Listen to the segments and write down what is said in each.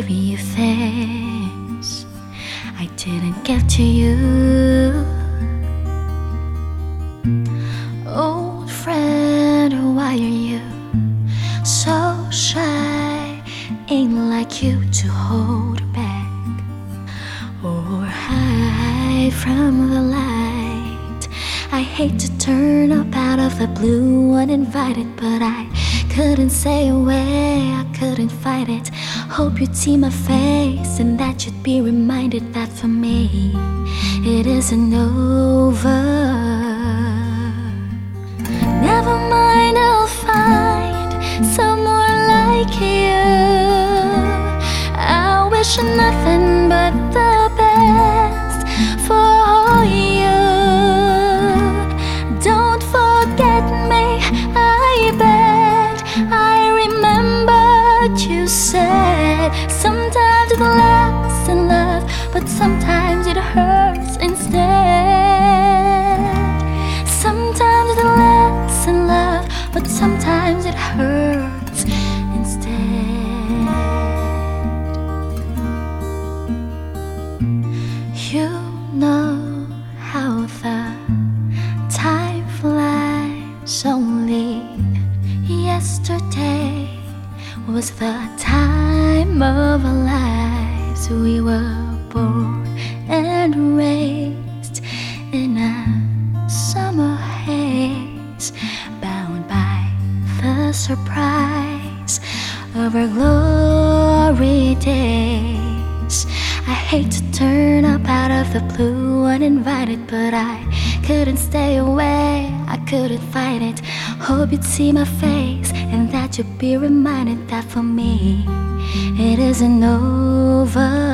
gave you things I didn't give to you. Old friend, why are you so shy? Ain't like you to hold back or hide from the light. I hate to turn up out of the blue uninvited, but I couldn't say away, I couldn't fight it. Hope you'd see my face and that you'd be reminded that for me it isn't over. Never mind, I'll find someone like you. I wish nothing but the sometimes it hurts instead. Sometimes it lasts in love, but sometimes it hurts instead. You know how the time flies. Only yesterday was the time of our lives. We were born and raised in a summer haze, bound by the surprise of our glory days. I hate to turn up out of the blue uninvited, but I couldn't stay away, I couldn't fight it. Hope you'd see my face and that you'd be reminded that for me it isn't over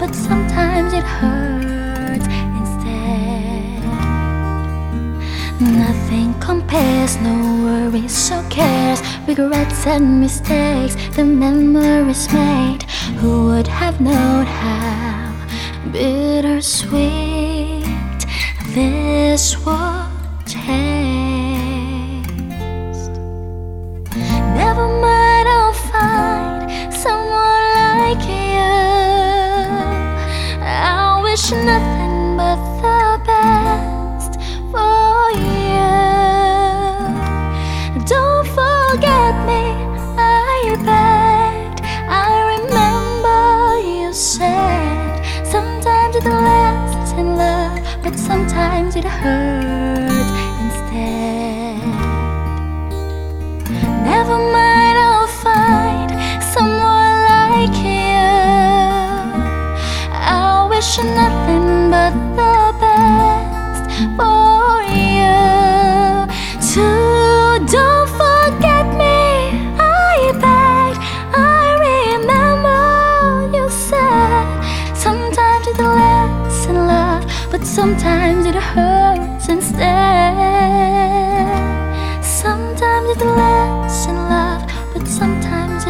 but sometimes it hurts instead. Nothing compares, no worries or cares, regrets and mistakes, the memories made. Who would have known how bittersweet this would taste? Never mind, I'll find someone like you. Wish nothing but the best for you. Don't forget me, I begged. I remember you said sometimes it lasts in love, but sometimes it hurts instead. Sometimes it hurts instead. Sometimes it lasts in love, but sometimes